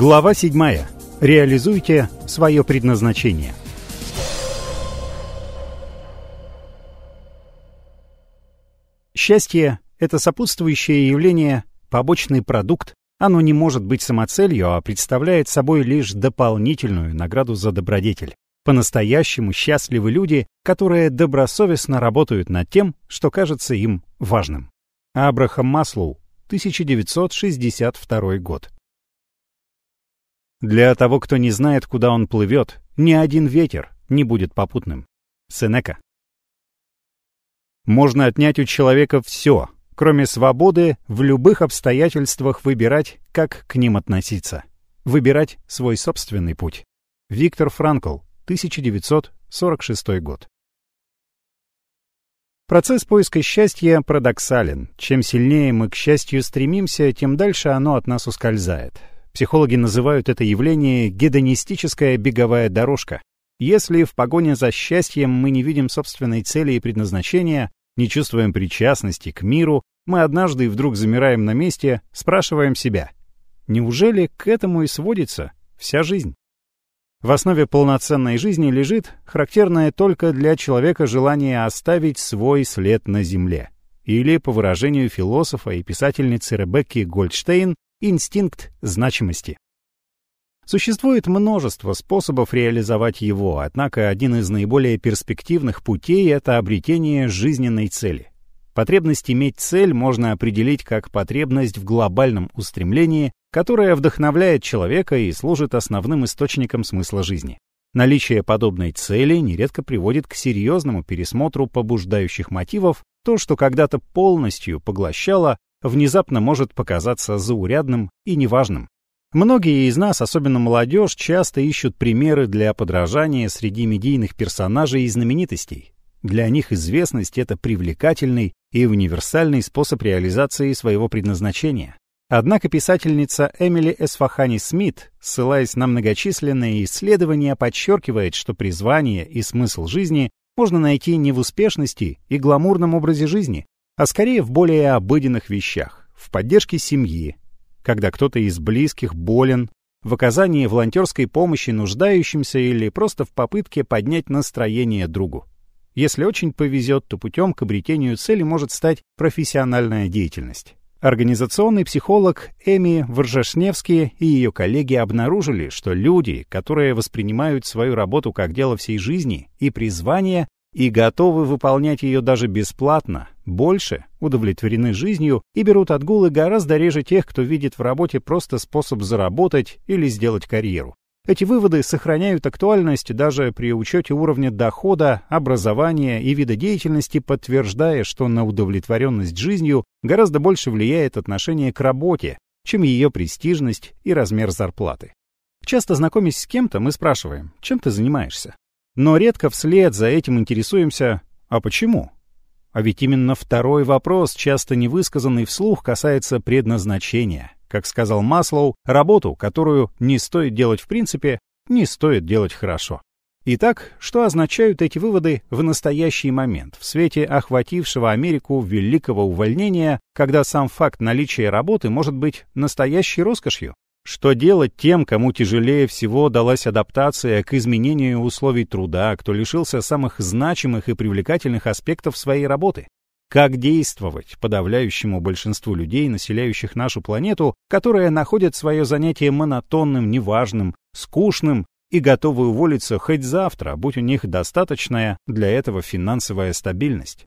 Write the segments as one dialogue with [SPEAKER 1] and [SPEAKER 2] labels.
[SPEAKER 1] Глава 7. Реализуйте свое предназначение. Счастье – это сопутствующее явление, побочный продукт. Оно не может быть самоцелью, а представляет собой лишь дополнительную награду за добродетель. По-настоящему счастливы люди, которые добросовестно работают над тем, что кажется им важным. Абрахам Маслоу, 1962 год. Для того, кто не знает, куда он плывет, ни один ветер не будет попутным. Сенека. Можно отнять у человека все, кроме свободы в любых обстоятельствах выбирать, как к ним относиться. Выбирать свой собственный путь. Виктор Франкл, 1946 год. Процесс поиска счастья парадоксален. Чем сильнее мы к счастью стремимся, тем дальше оно от нас ускользает. Психологи называют это явление гедонистическая беговая дорожка. Если в погоне за счастьем мы не видим собственной цели и предназначения, не чувствуем причастности к миру, мы однажды вдруг замираем на месте, спрашиваем себя, неужели к этому и сводится вся жизнь? В основе полноценной жизни лежит характерное только для человека желание оставить свой след на земле. Или, по выражению философа и писательницы Ребекки Гольдштейн, инстинкт значимости. Существует множество способов реализовать его, однако один из наиболее перспективных путей — это обретение жизненной цели. Потребность иметь цель можно определить как потребность в глобальном устремлении, которое вдохновляет человека и служит основным источником смысла жизни. Наличие подобной цели нередко приводит к серьезному пересмотру побуждающих мотивов, то, что когда-то полностью поглощало, внезапно может показаться заурядным и неважным. Многие из нас, особенно молодежь, часто ищут примеры для подражания среди медийных персонажей и знаменитостей. Для них известность — это привлекательный и универсальный способ реализации своего предназначения. Однако писательница Эмили Эсфахани Смит, ссылаясь на многочисленные исследования, подчеркивает, что призвание и смысл жизни можно найти не в успешности и гламурном образе жизни, а скорее в более обыденных вещах, в поддержке семьи, когда кто-то из близких болен, в оказании волонтерской помощи нуждающимся или просто в попытке поднять настроение другу. Если очень повезет, то путем к обретению цели может стать профессиональная деятельность. Организационный психолог Эми Воржашневский и ее коллеги обнаружили, что люди, которые воспринимают свою работу как дело всей жизни и призвание, и готовы выполнять ее даже бесплатно, больше удовлетворены жизнью и берут отгулы гораздо реже тех, кто видит в работе просто способ заработать или сделать карьеру. Эти выводы сохраняют актуальность даже при учете уровня дохода, образования и вида деятельности, подтверждая, что на удовлетворенность жизнью гораздо больше влияет отношение к работе, чем ее престижность и размер зарплаты. Часто знакомясь с кем-то, мы спрашиваем, чем ты занимаешься? Но редко вслед за этим интересуемся «а почему?». А ведь именно второй вопрос, часто невысказанный вслух, касается предназначения. Как сказал Маслоу, работу, которую не стоит делать в принципе, не стоит делать хорошо. Итак, что означают эти выводы в настоящий момент, в свете охватившего Америку великого увольнения, когда сам факт наличия работы может быть настоящей роскошью? Что делать тем, кому тяжелее всего далась адаптация к изменению условий труда, кто лишился самых значимых и привлекательных аспектов своей работы? Как действовать подавляющему большинству людей, населяющих нашу планету, которые находят свое занятие монотонным, неважным, скучным и готовы уволиться хоть завтра, будь у них достаточная для этого финансовая стабильность?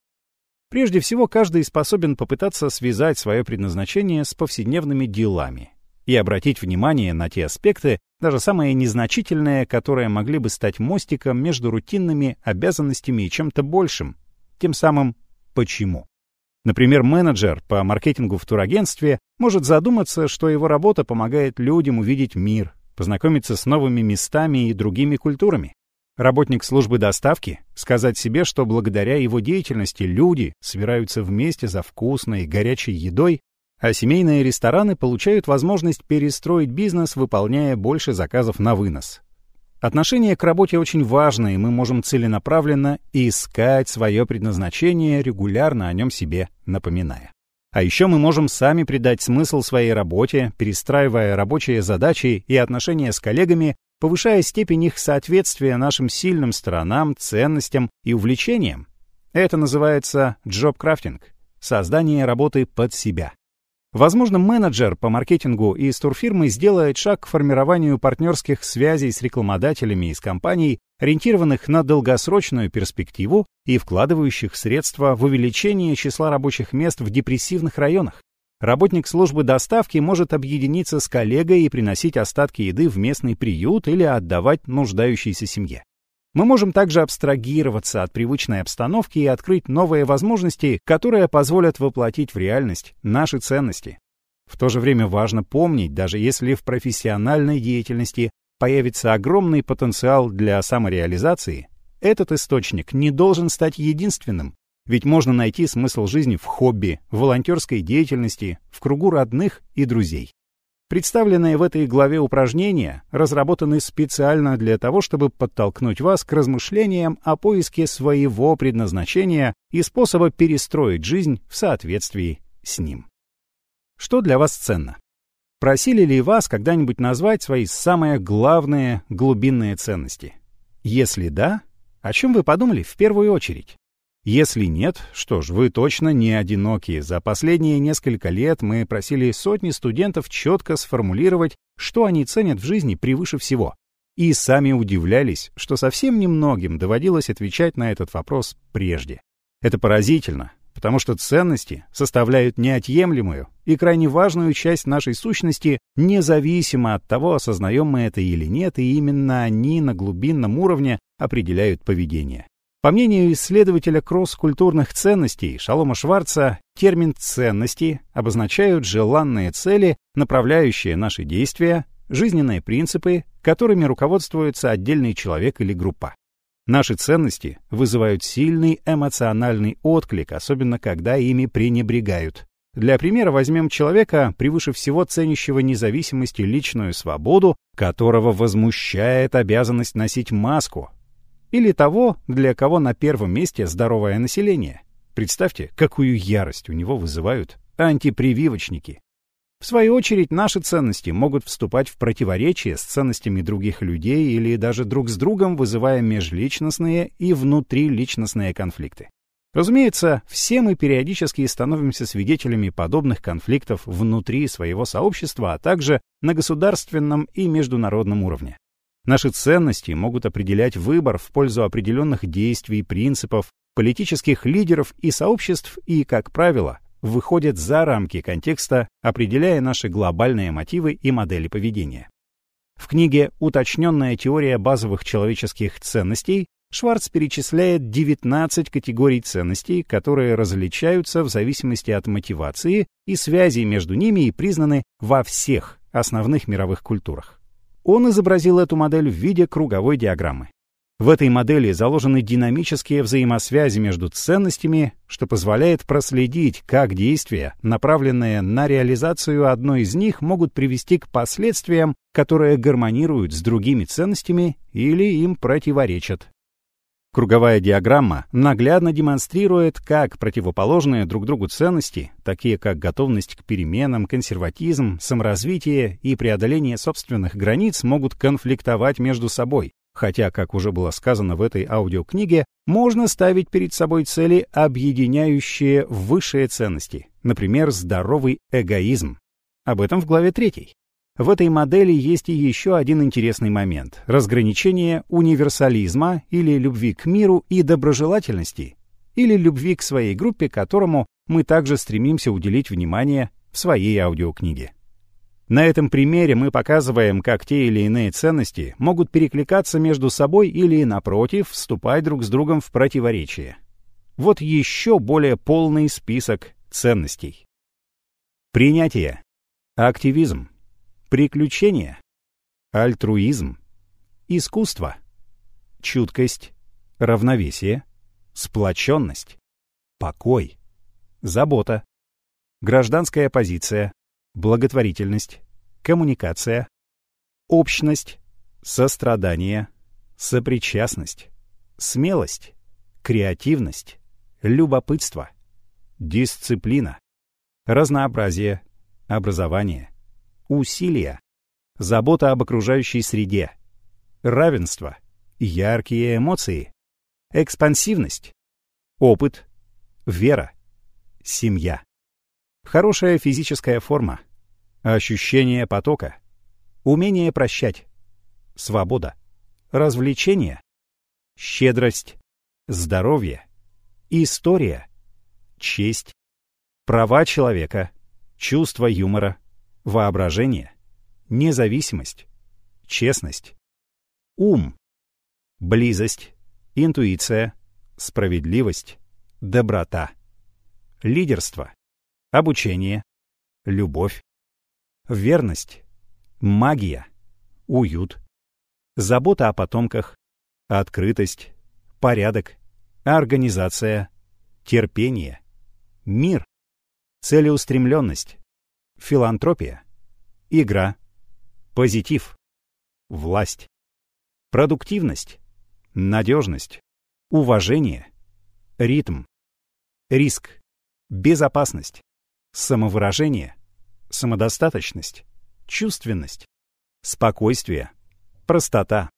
[SPEAKER 1] Прежде всего, каждый способен попытаться связать свое предназначение с повседневными делами, и обратить внимание на те аспекты, даже самые незначительные, которые могли бы стать мостиком между рутинными обязанностями и чем-то большим, тем самым почему. Например, менеджер по маркетингу в турагентстве может задуматься, что его работа помогает людям увидеть мир, познакомиться с новыми местами и другими культурами. Работник службы доставки сказать себе, что благодаря его деятельности люди собираются вместе за вкусной горячей едой а семейные рестораны получают возможность перестроить бизнес, выполняя больше заказов на вынос. Отношение к работе очень важно, и мы можем целенаправленно искать свое предназначение, регулярно о нем себе напоминая. А еще мы можем сами придать смысл своей работе, перестраивая рабочие задачи и отношения с коллегами, повышая степень их соответствия нашим сильным сторонам, ценностям и увлечениям. Это называется джоб-крафтинг — создание работы под себя. Возможно, менеджер по маркетингу из турфирмы сделает шаг к формированию партнерских связей с рекламодателями из компаний, ориентированных на долгосрочную перспективу и вкладывающих средства в увеличение числа рабочих мест в депрессивных районах. Работник службы доставки может объединиться с коллегой и приносить остатки еды в местный приют или отдавать нуждающейся семье. Мы можем также абстрагироваться от привычной обстановки и открыть новые возможности, которые позволят воплотить в реальность наши ценности. В то же время важно помнить, даже если в профессиональной деятельности появится огромный потенциал для самореализации, этот источник не должен стать единственным, ведь можно найти смысл жизни в хобби, в волонтерской деятельности, в кругу родных и друзей. Представленные в этой главе упражнения разработаны специально для того, чтобы подтолкнуть вас к размышлениям о поиске своего предназначения и способа перестроить жизнь в соответствии с ним. Что для вас ценно? Просили ли вас когда-нибудь назвать свои самые главные глубинные ценности? Если да, о чем вы подумали в первую очередь? Если нет, что ж, вы точно не одиноки. За последние несколько лет мы просили сотни студентов четко сформулировать, что они ценят в жизни превыше всего. И сами удивлялись, что совсем немногим доводилось отвечать на этот вопрос прежде. Это поразительно, потому что ценности составляют неотъемлемую и крайне важную часть нашей сущности, независимо от того, осознаем мы это или нет, и именно они на глубинном уровне определяют поведение. По мнению исследователя кросс-культурных ценностей Шалома Шварца, термин «ценности» обозначают желанные цели, направляющие наши действия, жизненные принципы, которыми руководствуется отдельный человек или группа. Наши ценности вызывают сильный эмоциональный отклик, особенно когда ими пренебрегают. Для примера возьмем человека, превыше всего ценящего независимость и личную свободу, которого возмущает обязанность носить маску, или того, для кого на первом месте здоровое население. Представьте, какую ярость у него вызывают антипрививочники. В свою очередь, наши ценности могут вступать в противоречие с ценностями других людей или даже друг с другом, вызывая межличностные и внутриличностные конфликты. Разумеется, все мы периодически становимся свидетелями подобных конфликтов внутри своего сообщества, а также на государственном и международном уровне. Наши ценности могут определять выбор в пользу определенных действий, принципов, политических лидеров и сообществ и, как правило, выходят за рамки контекста, определяя наши глобальные мотивы и модели поведения. В книге «Уточненная теория базовых человеческих ценностей» Шварц перечисляет 19 категорий ценностей, которые различаются в зависимости от мотивации и связей между ними и признаны во всех основных мировых культурах. Он изобразил эту модель в виде круговой диаграммы. В этой модели заложены динамические взаимосвязи между ценностями, что позволяет проследить, как действия, направленные на реализацию одной из них, могут привести к последствиям, которые гармонируют с другими ценностями или им противоречат. Круговая диаграмма наглядно демонстрирует, как противоположные друг другу ценности, такие как готовность к переменам, консерватизм, саморазвитие и преодоление собственных границ, могут конфликтовать между собой. Хотя, как уже было сказано в этой аудиокниге, можно ставить перед собой цели, объединяющие высшие ценности, например, здоровый эгоизм. Об этом в главе 3. В этой модели есть и еще один интересный момент — разграничение универсализма или любви к миру и доброжелательности, или любви к своей группе, которому мы также стремимся уделить внимание в своей аудиокниге. На этом примере мы показываем, как те или иные ценности могут перекликаться между собой или, напротив, вступать друг с другом в противоречие. Вот еще более полный список ценностей. Принятие. Активизм приключения, альтруизм, искусство, чуткость, равновесие, сплоченность, покой, забота, гражданская позиция, благотворительность, коммуникация, общность, сострадание, сопричастность, смелость, креативность, любопытство, дисциплина, разнообразие, образование, усилия, забота об окружающей среде, равенство, яркие эмоции, экспансивность, опыт, вера, семья, хорошая физическая форма, ощущение потока, умение прощать, свобода, развлечение, щедрость, здоровье, история, честь, права человека, чувство юмора, воображение, независимость, честность, ум, близость, интуиция, справедливость, доброта, лидерство, обучение, любовь, верность, магия, уют, забота о потомках, открытость, порядок, организация, терпение, мир, целеустремленность, филантропия, игра, позитив, власть, продуктивность, надежность, уважение, ритм, риск, безопасность, самовыражение, самодостаточность, чувственность, спокойствие, простота,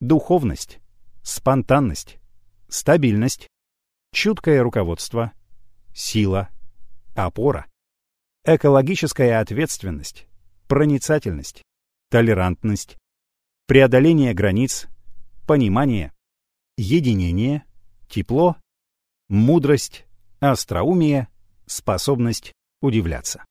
[SPEAKER 1] духовность, спонтанность, стабильность, чуткое руководство, сила, опора, экологическая ответственность, проницательность, толерантность, преодоление границ, понимание, единение, тепло, мудрость, остроумие, способность удивляться.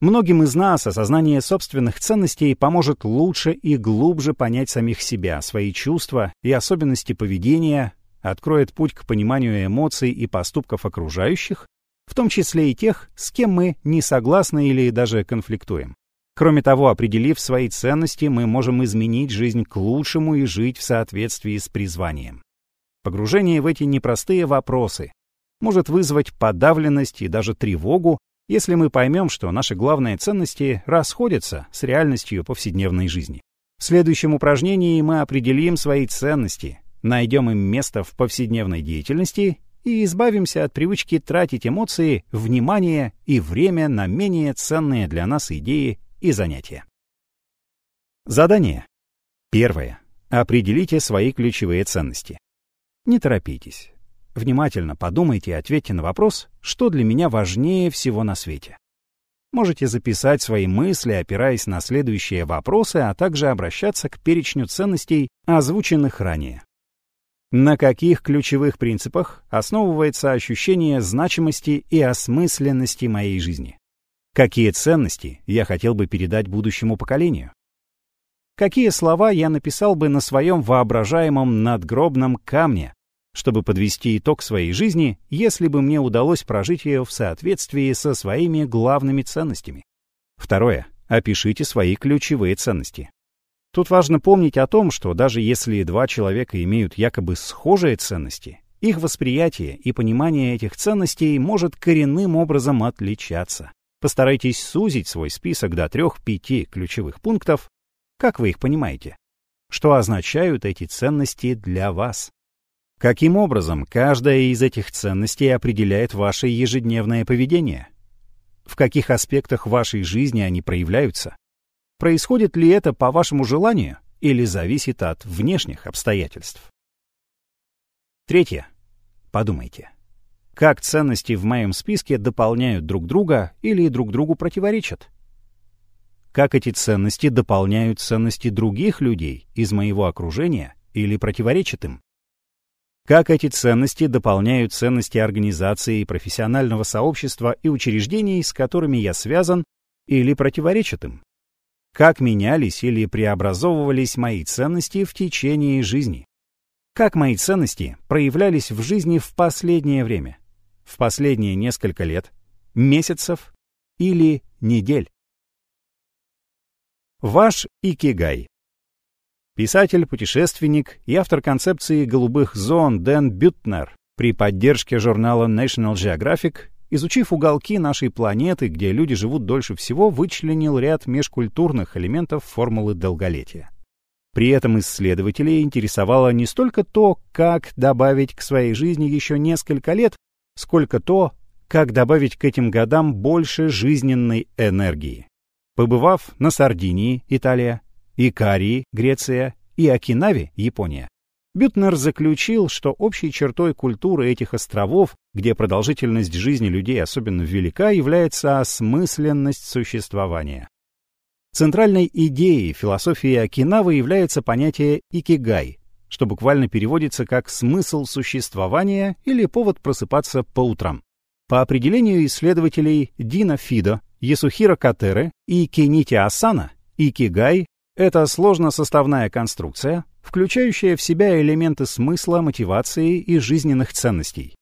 [SPEAKER 1] Многим из нас осознание собственных ценностей поможет лучше и глубже понять самих себя, свои чувства и особенности поведения, откроет путь к пониманию эмоций и поступков окружающих, в том числе и тех, с кем мы не согласны или даже конфликтуем. Кроме того, определив свои ценности, мы можем изменить жизнь к лучшему и жить в соответствии с призванием. Погружение в эти непростые вопросы может вызвать подавленность и даже тревогу, если мы поймем, что наши главные ценности расходятся с реальностью повседневной жизни. В следующем упражнении мы определим свои ценности, найдем им место в повседневной деятельности и избавимся от привычки тратить эмоции, внимание и время на менее ценные для нас идеи и занятия. Задание. Первое. Определите свои ключевые ценности. Не торопитесь. Внимательно подумайте и ответьте на вопрос, что для меня важнее всего на свете. Можете записать свои мысли, опираясь на следующие вопросы, а также обращаться к перечню ценностей, озвученных ранее. На каких ключевых принципах основывается ощущение значимости и осмысленности моей жизни? Какие ценности я хотел бы передать будущему поколению? Какие слова я написал бы на своем воображаемом надгробном камне, чтобы подвести итог своей жизни, если бы мне удалось прожить ее в соответствии со своими главными ценностями. Второе. Опишите свои ключевые ценности. Тут важно помнить о том, что даже если два человека имеют якобы схожие ценности, их восприятие и понимание этих ценностей может коренным образом отличаться. Постарайтесь сузить свой список до трех-пяти ключевых пунктов. Как вы их понимаете? Что означают эти ценности для вас? Каким образом каждая из этих ценностей определяет ваше ежедневное поведение? В каких аспектах вашей жизни они проявляются? Происходит ли это по вашему желанию или зависит от внешних обстоятельств? Третье. Подумайте. Как ценности в моем списке дополняют друг друга или друг другу противоречат? Как эти ценности дополняют ценности других людей из моего окружения или противоречат им? Как эти ценности дополняют ценности организации, профессионального сообщества и учреждений, с которыми я связан, или противоречат им? Как менялись или преобразовывались мои ценности в течение жизни? Как мои ценности проявлялись в жизни в последнее время? В последние несколько лет, месяцев или недель? Ваш икигай. Писатель, путешественник и автор концепции голубых зон Дэн Бютнер при поддержке журнала National Geographic, изучив уголки нашей планеты, где люди живут дольше всего, вычленил ряд межкультурных элементов формулы долголетия. При этом исследователей интересовало не столько то, как добавить к своей жизни еще несколько лет, сколько то, как добавить к этим годам больше жизненной энергии. Побывав на Сардинии, Италия, Икарии, Греция и Окинаве, Япония, Бютнер заключил, что общей чертой культуры этих островов, где продолжительность жизни людей особенно велика, является осмысленность существования. Центральной идеей философии Окинавы является понятие «икигай», что буквально переводится как «смысл существования» или «повод просыпаться по утрам». По определению исследователей Дина Фидо, Ясухира Катеры и Кенити Асана, икигай — это сложно-составная конструкция, включающая в себя элементы смысла, мотивации и жизненных ценностей.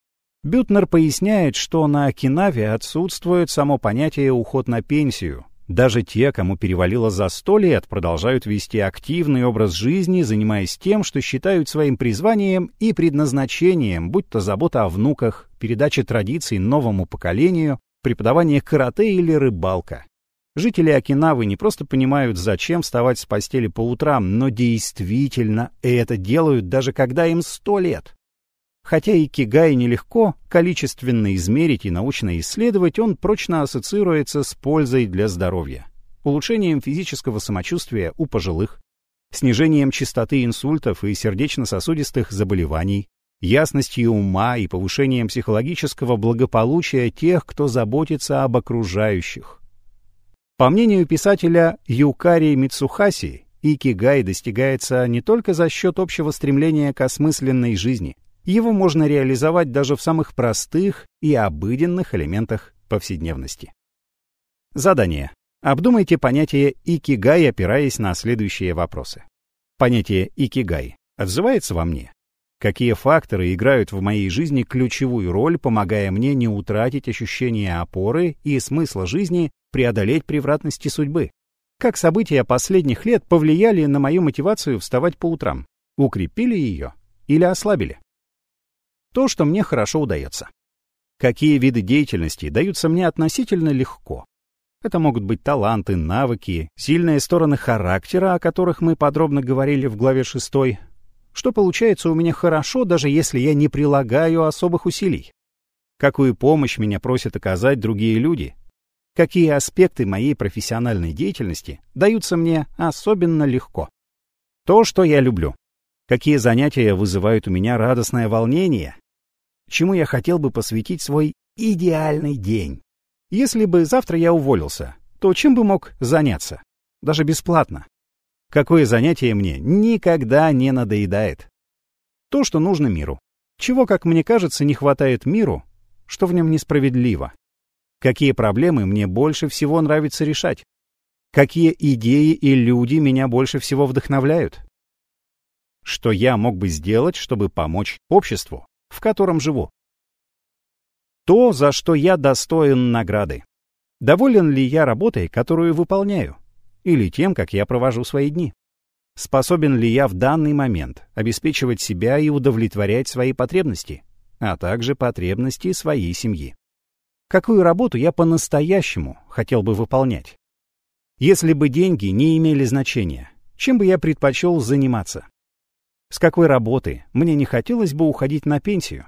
[SPEAKER 1] Бютнер поясняет, что на Окинаве отсутствует само понятие «уход на пенсию», даже те, кому перевалило за сто лет, продолжают вести активный образ жизни, занимаясь тем, что считают своим призванием и предназначением, будь то забота о внуках, передача традиций новому поколению, преподавание карате или рыбалка. Жители Окинавы не просто понимают, зачем вставать с постели по утрам, но действительно это делают, даже когда им сто лет. Хотя и кигай нелегко количественно измерить и научно исследовать, он прочно ассоциируется с пользой для здоровья, улучшением физического самочувствия у пожилых, снижением частоты инсультов и сердечно-сосудистых заболеваний, ясностью ума и повышением психологического благополучия тех, кто заботится об окружающих. По мнению писателя Юкари Мицухаси, икигай достигается не только за счет общего стремления к осмысленной жизни, его можно реализовать даже в самых простых и обыденных элементах повседневности. Задание. Обдумайте понятие икигай, опираясь на следующие вопросы. Понятие икигай отзывается во мне? Какие факторы играют в моей жизни ключевую роль, помогая мне не утратить ощущение опоры и смысла жизни, преодолеть превратности судьбы? Как события последних лет повлияли на мою мотивацию вставать по утрам? Укрепили ее или ослабили? то, что мне хорошо удается. Какие виды деятельности даются мне относительно легко? Это могут быть таланты, навыки, сильные стороны характера, о которых мы подробно говорили в главе 6. Что получается у меня хорошо, даже если я не прилагаю особых усилий? Какую помощь меня просят оказать другие люди? Какие аспекты моей профессиональной деятельности даются мне особенно легко? То, что я люблю. Какие занятия вызывают у меня радостное волнение? чему я хотел бы посвятить свой идеальный день. Если бы завтра я уволился, то чем бы мог заняться? Даже бесплатно. Какое занятие мне никогда не надоедает? То, что нужно миру. Чего, как мне кажется, не хватает миру, что в нем несправедливо. Какие проблемы мне больше всего нравится решать? Какие идеи и люди меня больше всего вдохновляют? Что я мог бы сделать, чтобы помочь обществу? в котором живу. То, за что я достоин награды. Доволен ли я работой, которую выполняю? Или тем, как я провожу свои дни? Способен ли я в данный момент обеспечивать себя и удовлетворять свои потребности, а также потребности своей семьи? Какую работу я по-настоящему хотел бы выполнять? Если бы деньги не имели значения, чем бы я предпочел заниматься? С какой работы мне не хотелось бы уходить на пенсию?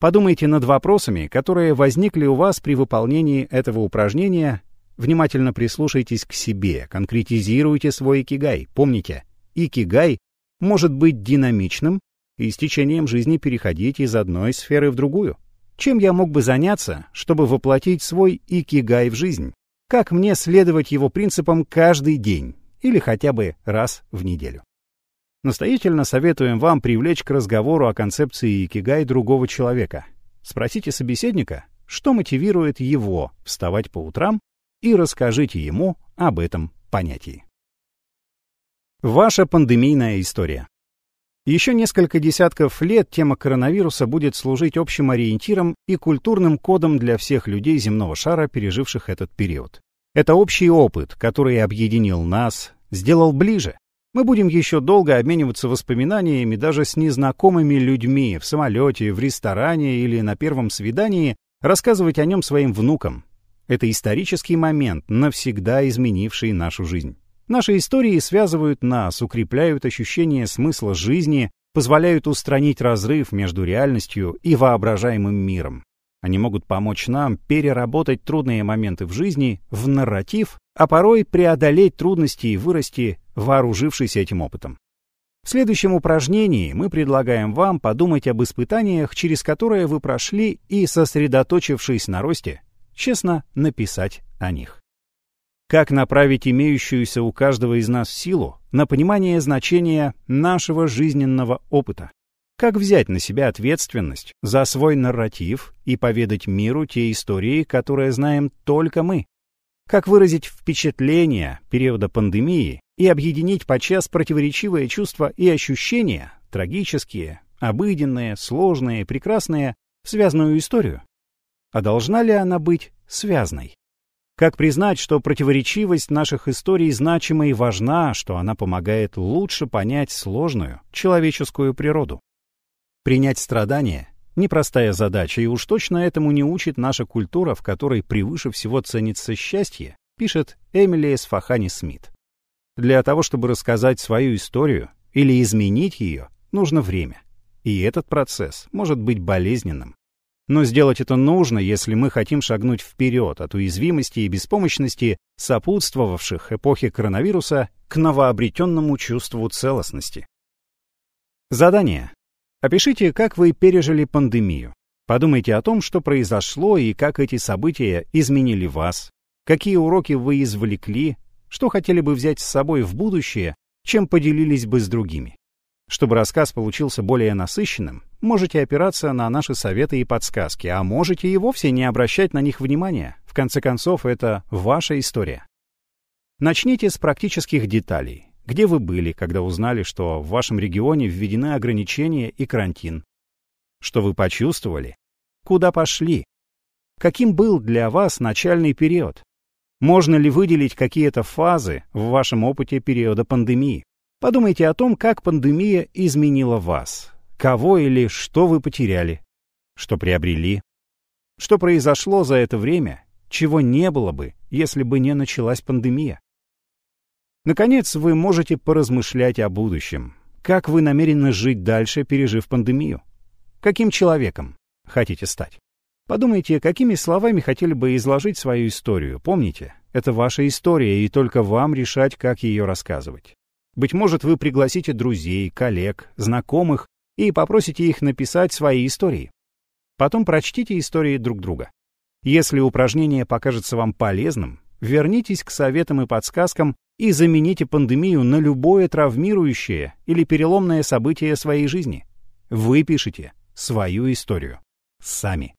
[SPEAKER 1] Подумайте над вопросами, которые возникли у вас при выполнении этого упражнения. Внимательно прислушайтесь к себе, конкретизируйте свой икигай. Помните, икигай может быть динамичным и с течением жизни переходить из одной сферы в другую. Чем я мог бы заняться, чтобы воплотить свой икигай в жизнь? Как мне следовать его принципам каждый день или хотя бы раз в неделю? Настоятельно советуем вам привлечь к разговору о концепции икигай другого человека. Спросите собеседника, что мотивирует его вставать по утрам, и расскажите ему об этом понятии. Ваша пандемийная история. Еще несколько десятков лет тема коронавируса будет служить общим ориентиром и культурным кодом для всех людей земного шара, переживших этот период. Это общий опыт, который объединил нас, сделал ближе, мы будем еще долго обмениваться воспоминаниями даже с незнакомыми людьми в самолете, в ресторане или на первом свидании, рассказывать о нем своим внукам. Это исторический момент, навсегда изменивший нашу жизнь. Наши истории связывают нас, укрепляют ощущение смысла жизни, позволяют устранить разрыв между реальностью и воображаемым миром. Они могут помочь нам переработать трудные моменты в жизни в нарратив, а порой преодолеть трудности и вырасти, вооружившись этим опытом. В следующем упражнении мы предлагаем вам подумать об испытаниях, через которые вы прошли, и, сосредоточившись на росте, честно написать о них. Как направить имеющуюся у каждого из нас силу на понимание значения нашего жизненного опыта? Как взять на себя ответственность за свой нарратив и поведать миру те истории, которые знаем только мы? Как выразить впечатления периода пандемии и объединить подчас противоречивые чувства и ощущения, трагические, обыденные, сложные, прекрасные, в связанную историю? А должна ли она быть связной? Как признать, что противоречивость наших историй значима и важна, что она помогает лучше понять сложную человеческую природу? Принять страдания — непростая задача, и уж точно этому не учит наша культура, в которой превыше всего ценится счастье, пишет Эмили Эсфахани Смит. Для того, чтобы рассказать свою историю или изменить ее, нужно время. И этот процесс может быть болезненным. Но сделать это нужно, если мы хотим шагнуть вперед от уязвимости и беспомощности, сопутствовавших эпохе коронавируса, к новообретенному чувству целостности. Задание. Опишите, как вы пережили пандемию. Подумайте о том, что произошло и как эти события изменили вас, какие уроки вы извлекли, что хотели бы взять с собой в будущее, чем поделились бы с другими. Чтобы рассказ получился более насыщенным, можете опираться на наши советы и подсказки, а можете и вовсе не обращать на них внимания. В конце концов, это ваша история. Начните с практических деталей. Где вы были, когда узнали, что в вашем регионе введены ограничения и карантин? Что вы почувствовали? Куда пошли? Каким был для вас начальный период? Можно ли выделить какие-то фазы в вашем опыте периода пандемии? Подумайте о том, как пандемия изменила вас. Кого или что вы потеряли? Что приобрели? Что произошло за это время, чего не было бы, если бы не началась пандемия? Наконец, вы можете поразмышлять о будущем. Как вы намерены жить дальше, пережив пандемию? Каким человеком хотите стать? Подумайте, какими словами хотели бы изложить свою историю. Помните, это ваша история, и только вам решать, как ее рассказывать. Быть может, вы пригласите друзей, коллег, знакомых и попросите их написать свои истории. Потом прочтите истории друг друга. Если упражнение покажется вам полезным, вернитесь к советам и подсказкам, и замените пандемию на любое травмирующее или переломное событие своей жизни. Вы пишете свою историю. Сами.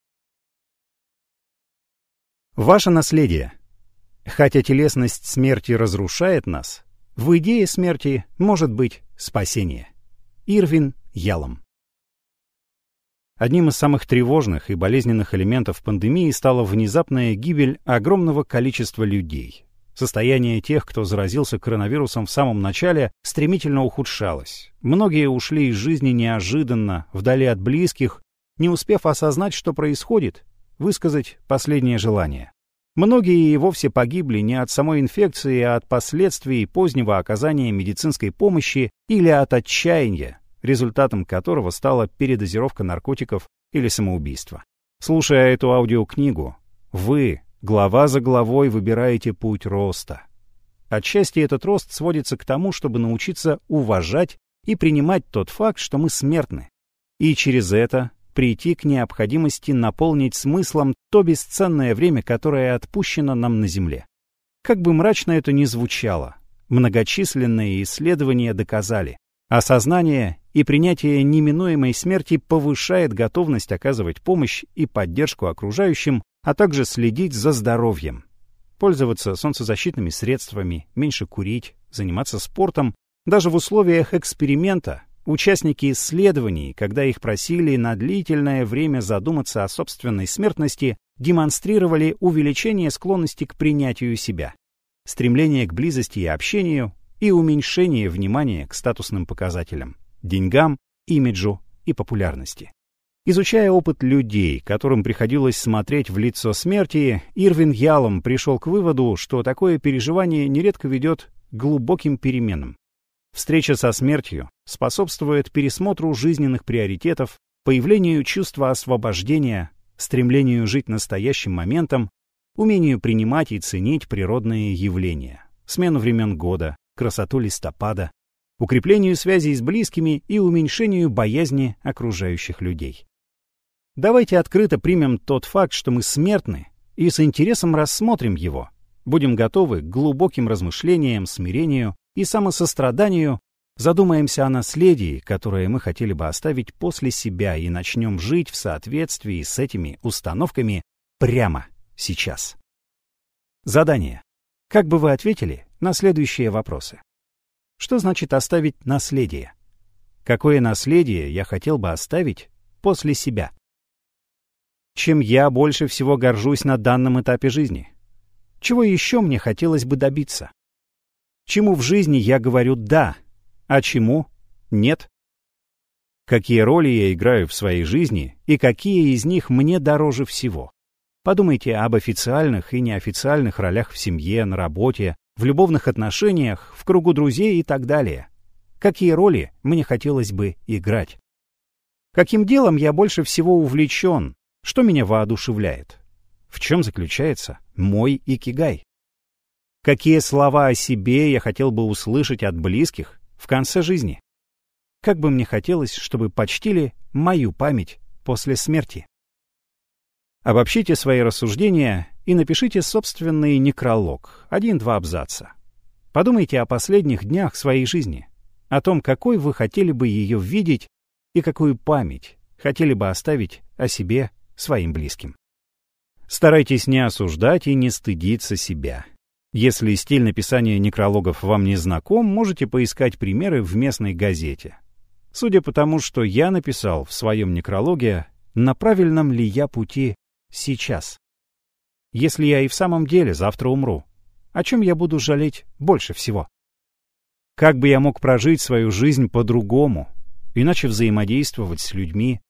[SPEAKER 1] Ваше наследие. Хотя телесность смерти разрушает нас, в идее смерти может быть спасение. Ирвин Ялом. Одним из самых тревожных и болезненных элементов пандемии стала внезапная гибель огромного количества людей, Состояние тех, кто заразился коронавирусом в самом начале, стремительно ухудшалось. Многие ушли из жизни неожиданно, вдали от близких, не успев осознать, что происходит, высказать последнее желание. Многие и вовсе погибли не от самой инфекции, а от последствий позднего оказания медицинской помощи или от отчаяния, результатом которого стала передозировка наркотиков или самоубийство. Слушая эту аудиокнигу, вы, Глава за главой выбираете путь роста. Отчасти этот рост сводится к тому, чтобы научиться уважать и принимать тот факт, что мы смертны, и через это прийти к необходимости наполнить смыслом то бесценное время, которое отпущено нам на Земле. Как бы мрачно это ни звучало, многочисленные исследования доказали, осознание и принятие неминуемой смерти повышает готовность оказывать помощь и поддержку окружающим а также следить за здоровьем. Пользоваться солнцезащитными средствами, меньше курить, заниматься спортом. Даже в условиях эксперимента участники исследований, когда их просили на длительное время задуматься о собственной смертности, демонстрировали увеличение склонности к принятию себя, стремление к близости и общению и уменьшение внимания к статусным показателям, деньгам, имиджу и популярности. Изучая опыт людей, которым приходилось смотреть в лицо смерти, Ирвин Ялом пришел к выводу, что такое переживание нередко ведет к глубоким переменам. Встреча со смертью способствует пересмотру жизненных приоритетов, появлению чувства освобождения, стремлению жить настоящим моментом, умению принимать и ценить природные явления, смену времен года, красоту листопада, укреплению связей с близкими и уменьшению боязни окружающих людей. Давайте открыто примем тот факт, что мы смертны, и с интересом рассмотрим его. Будем готовы к глубоким размышлениям, смирению и самосостраданию, задумаемся о наследии, которое мы хотели бы оставить после себя, и начнем жить в соответствии с этими установками прямо сейчас. Задание. Как бы вы ответили на следующие вопросы? Что значит оставить наследие? Какое наследие я хотел бы оставить после себя? Чем я больше всего горжусь на данном этапе жизни? Чего еще мне хотелось бы добиться? Чему в жизни я говорю «да», а чему «нет»? Какие роли я играю в своей жизни и какие из них мне дороже всего? Подумайте об официальных и неофициальных ролях в семье, на работе, в любовных отношениях, в кругу друзей и так далее. Какие роли мне хотелось бы играть? Каким делом я больше всего увлечен? Что меня воодушевляет? В чем заключается мой икигай? Какие слова о себе я хотел бы услышать от близких в конце жизни? Как бы мне хотелось, чтобы почтили мою память после смерти? Обобщите свои рассуждения и напишите собственный некролог, один-два абзаца. Подумайте о последних днях своей жизни, о том, какой вы хотели бы ее видеть и какую память хотели бы оставить о себе своим близким. Старайтесь не осуждать и не стыдиться себя. Если стиль написания некрологов вам не знаком, можете поискать примеры в местной газете. Судя по тому, что я написал в своем некрологе, на правильном ли я пути сейчас? если я и в самом деле завтра умру? О чем я буду жалеть больше всего? Как бы я мог прожить свою жизнь по-другому, иначе взаимодействовать с людьми,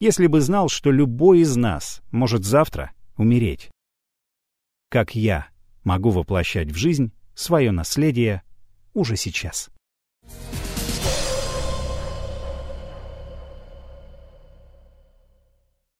[SPEAKER 1] если бы знал, что любой из нас может завтра умереть? Как я могу воплощать в жизнь свое наследие уже сейчас?